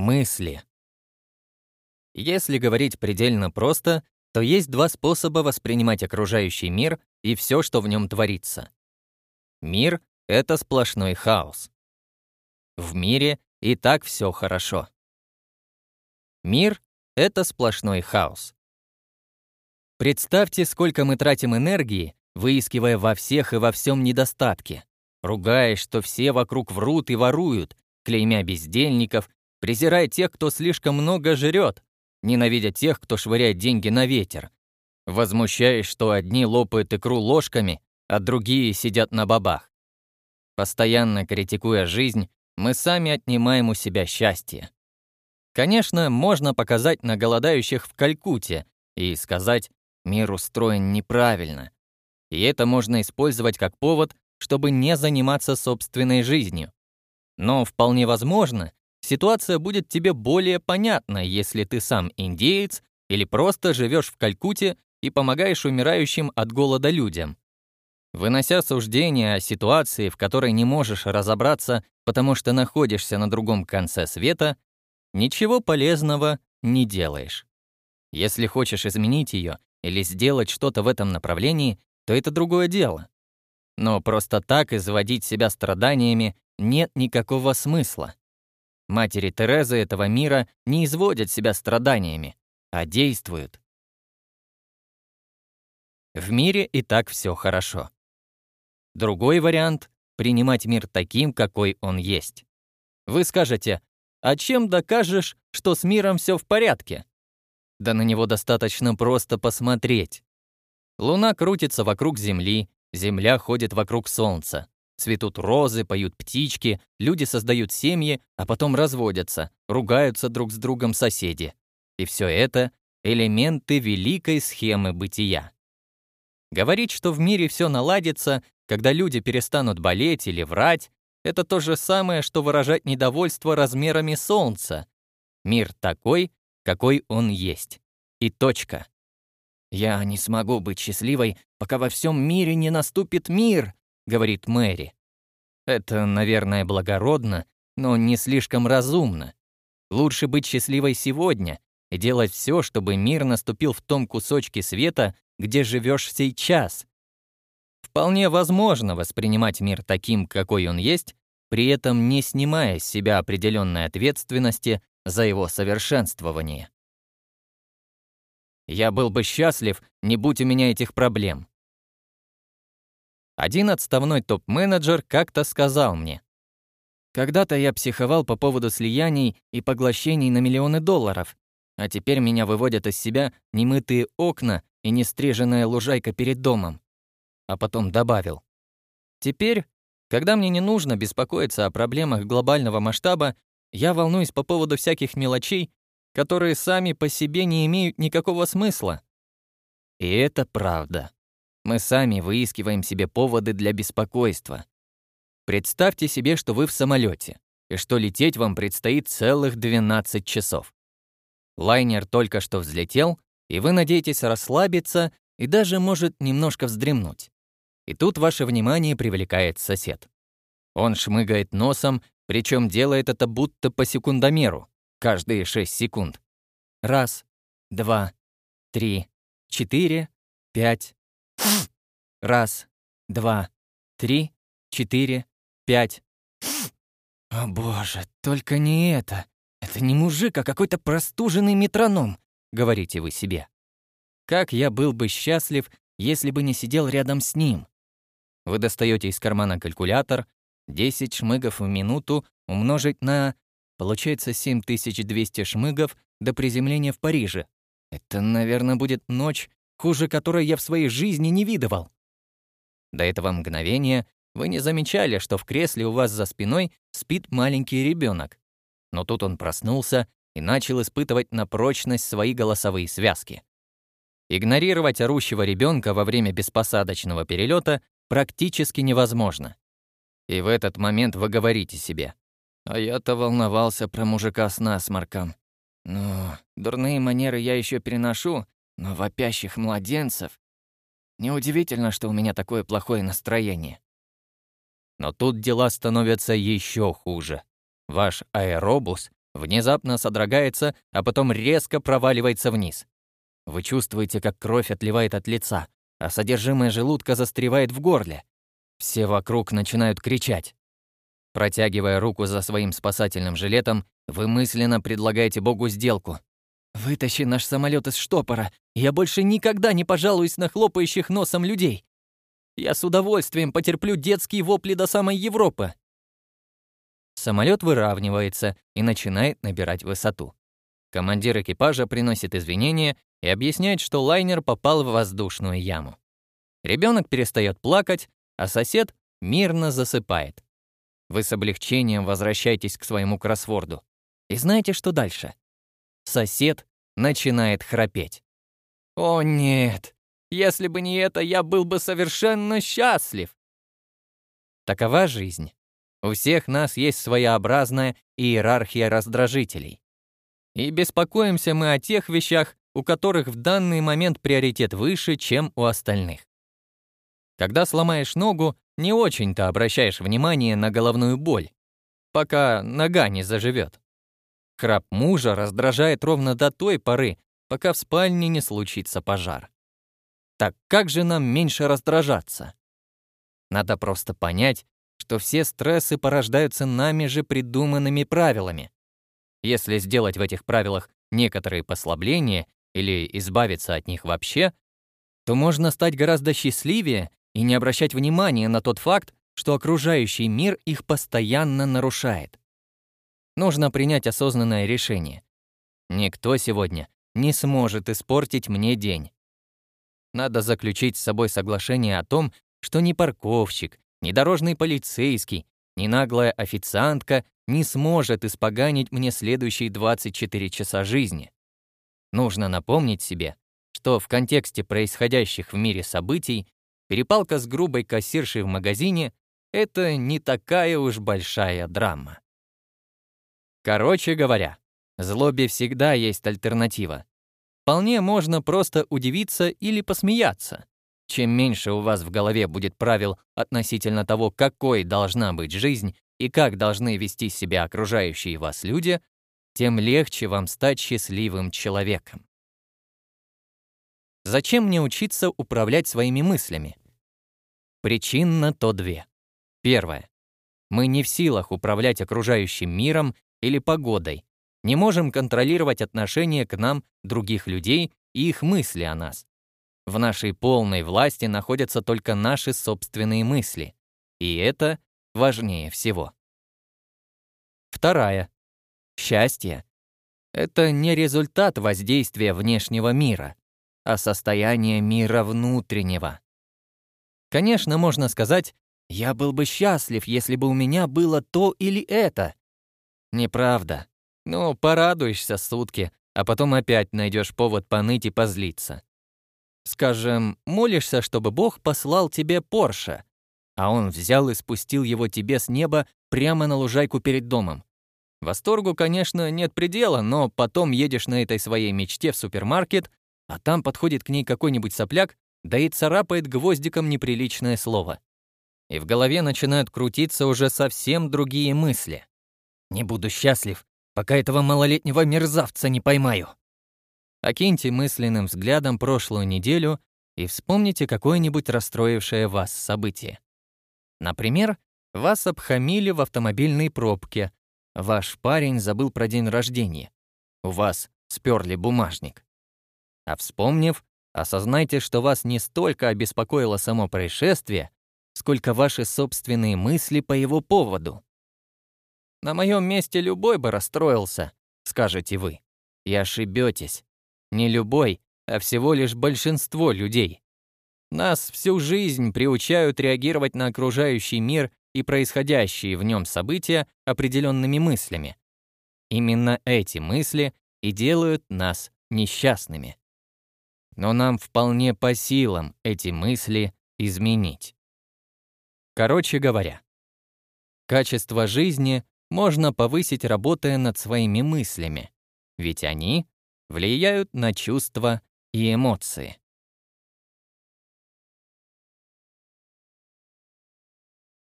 Мысли. Если говорить предельно просто, то есть два способа воспринимать окружающий мир и все, что в нем творится. Мир — это сплошной хаос. В мире и так все хорошо. Мир — это сплошной хаос. Представьте, сколько мы тратим энергии, выискивая во всех и во всем недостатки, ругаясь, что все вокруг врут и воруют, клеймя бездельников, презирая тех, кто слишком много жрет, ненавидя тех, кто швыряет деньги на ветер, возмущаясь, что одни лопают икру ложками, а другие сидят на бабах. Постоянно критикуя жизнь, мы сами отнимаем у себя счастье. Конечно, можно показать на голодающих в Калькутте и сказать, Мир устроен неправильно. И это можно использовать как повод, чтобы не заниматься собственной жизнью. Но вполне возможно, ситуация будет тебе более понятна, если ты сам индеец или просто живешь в Калькутте и помогаешь умирающим от голода людям. Вынося суждения о ситуации, в которой не можешь разобраться, потому что находишься на другом конце света, ничего полезного не делаешь. Если хочешь изменить ее, или сделать что-то в этом направлении, то это другое дело. Но просто так изводить себя страданиями нет никакого смысла. Матери Терезы этого мира не изводят себя страданиями, а действуют. В мире и так все хорошо. Другой вариант — принимать мир таким, какой он есть. Вы скажете, а чем докажешь, что с миром все в порядке? Да на него достаточно просто посмотреть. Луна крутится вокруг Земли, Земля ходит вокруг Солнца. Цветут розы, поют птички, люди создают семьи, а потом разводятся, ругаются друг с другом соседи. И все это — элементы великой схемы бытия. Говорить, что в мире все наладится, когда люди перестанут болеть или врать, это то же самое, что выражать недовольство размерами Солнца. Мир такой, какой он есть. И точка. «Я не смогу быть счастливой, пока во всем мире не наступит мир», — говорит Мэри. Это, наверное, благородно, но не слишком разумно. Лучше быть счастливой сегодня и делать все, чтобы мир наступил в том кусочке света, где живешь сейчас. Вполне возможно воспринимать мир таким, какой он есть, при этом не снимая с себя определенной ответственности за его совершенствование. Я был бы счастлив, не будь у меня этих проблем. Один отставной топ-менеджер как-то сказал мне, «Когда-то я психовал по поводу слияний и поглощений на миллионы долларов, а теперь меня выводят из себя немытые окна и нестриженная лужайка перед домом». А потом добавил, «Теперь, когда мне не нужно беспокоиться о проблемах глобального масштаба, я волнуюсь по поводу всяких мелочей, которые сами по себе не имеют никакого смысла. И это правда. Мы сами выискиваем себе поводы для беспокойства. Представьте себе, что вы в самолете, и что лететь вам предстоит целых 12 часов. Лайнер только что взлетел, и вы надеетесь расслабиться и даже, может, немножко вздремнуть. И тут ваше внимание привлекает сосед. Он шмыгает носом причем делает это будто по секундомеру, каждые 6 секунд. Раз, два, три, четыре, пять. Раз, два, три, четыре, пять. О боже, только не это. Это не мужик, а какой-то простуженный метроном, говорите вы себе. Как я был бы счастлив, если бы не сидел рядом с ним. Вы достаете из кармана калькулятор, 10 шмыгов в минуту умножить на... Получается 7200 шмыгов до приземления в Париже. Это, наверное, будет ночь, хуже которой я в своей жизни не видывал. До этого мгновения вы не замечали, что в кресле у вас за спиной спит маленький ребенок. Но тут он проснулся и начал испытывать на прочность свои голосовые связки. Игнорировать орущего ребенка во время беспосадочного перелета практически невозможно. И в этот момент вы говорите себе. А я-то волновался про мужика с насморком. Ну, дурные манеры я еще переношу, но вопящих младенцев... Неудивительно, что у меня такое плохое настроение. Но тут дела становятся еще хуже. Ваш аэробус внезапно содрогается, а потом резко проваливается вниз. Вы чувствуете, как кровь отливает от лица, а содержимое желудка застревает в горле. Все вокруг начинают кричать. Протягивая руку за своим спасательным жилетом, вы мысленно предлагаете Богу сделку. «Вытащи наш самолет из штопора, я больше никогда не пожалуюсь на хлопающих носом людей. Я с удовольствием потерплю детские вопли до самой Европы». Самолет выравнивается и начинает набирать высоту. Командир экипажа приносит извинения и объясняет, что лайнер попал в воздушную яму. Ребенок перестает плакать, а сосед мирно засыпает. Вы с облегчением возвращаетесь к своему кроссворду. И знаете, что дальше? Сосед начинает храпеть. «О нет! Если бы не это, я был бы совершенно счастлив!» Такова жизнь. У всех нас есть своеобразная иерархия раздражителей. И беспокоимся мы о тех вещах, у которых в данный момент приоритет выше, чем у остальных. Когда сломаешь ногу, не очень-то обращаешь внимание на головную боль, пока нога не заживет. Храп мужа раздражает ровно до той поры, пока в спальне не случится пожар. Так как же нам меньше раздражаться? Надо просто понять, что все стрессы порождаются нами же придуманными правилами. Если сделать в этих правилах некоторые послабления или избавиться от них вообще, то можно стать гораздо счастливее и не обращать внимания на тот факт, что окружающий мир их постоянно нарушает. Нужно принять осознанное решение. Никто сегодня не сможет испортить мне день. Надо заключить с собой соглашение о том, что ни парковщик, ни дорожный полицейский, ни наглая официантка не сможет испоганить мне следующие 24 часа жизни. Нужно напомнить себе, что в контексте происходящих в мире событий перепалка с грубой кассиршей в магазине — это не такая уж большая драма. Короче говоря, злобе всегда есть альтернатива. Вполне можно просто удивиться или посмеяться. Чем меньше у вас в голове будет правил относительно того, какой должна быть жизнь и как должны вести себя окружающие вас люди, тем легче вам стать счастливым человеком. Зачем мне учиться управлять своими мыслями? Причин на то две. Первое. Мы не в силах управлять окружающим миром или погодой, не можем контролировать отношение к нам других людей и их мысли о нас. В нашей полной власти находятся только наши собственные мысли, и это важнее всего. Вторая. Счастье — это не результат воздействия внешнего мира, а состояние мира внутреннего. Конечно, можно сказать, я был бы счастлив, если бы у меня было то или это. Неправда. Ну, порадуешься сутки, а потом опять найдешь повод поныть и позлиться. Скажем, молишься, чтобы Бог послал тебе Порше, а он взял и спустил его тебе с неба прямо на лужайку перед домом. Восторгу, конечно, нет предела, но потом едешь на этой своей мечте в супермаркет, а там подходит к ней какой-нибудь сопляк, да и царапает гвоздиком неприличное слово. И в голове начинают крутиться уже совсем другие мысли. «Не буду счастлив, пока этого малолетнего мерзавца не поймаю». Окиньте мысленным взглядом прошлую неделю и вспомните какое-нибудь расстроившее вас событие. Например, вас обхамили в автомобильной пробке, Ваш парень забыл про день рождения. У вас сперли бумажник. А вспомнив, осознайте, что вас не столько обеспокоило само происшествие, сколько ваши собственные мысли по его поводу. «На моем месте любой бы расстроился», — скажете вы. И ошибетесь. Не любой, а всего лишь большинство людей. Нас всю жизнь приучают реагировать на окружающий мир и происходящие в нем события определенными мыслями. Именно эти мысли и делают нас несчастными. Но нам вполне по силам эти мысли изменить. Короче говоря, качество жизни можно повысить, работая над своими мыслями, ведь они влияют на чувства и эмоции.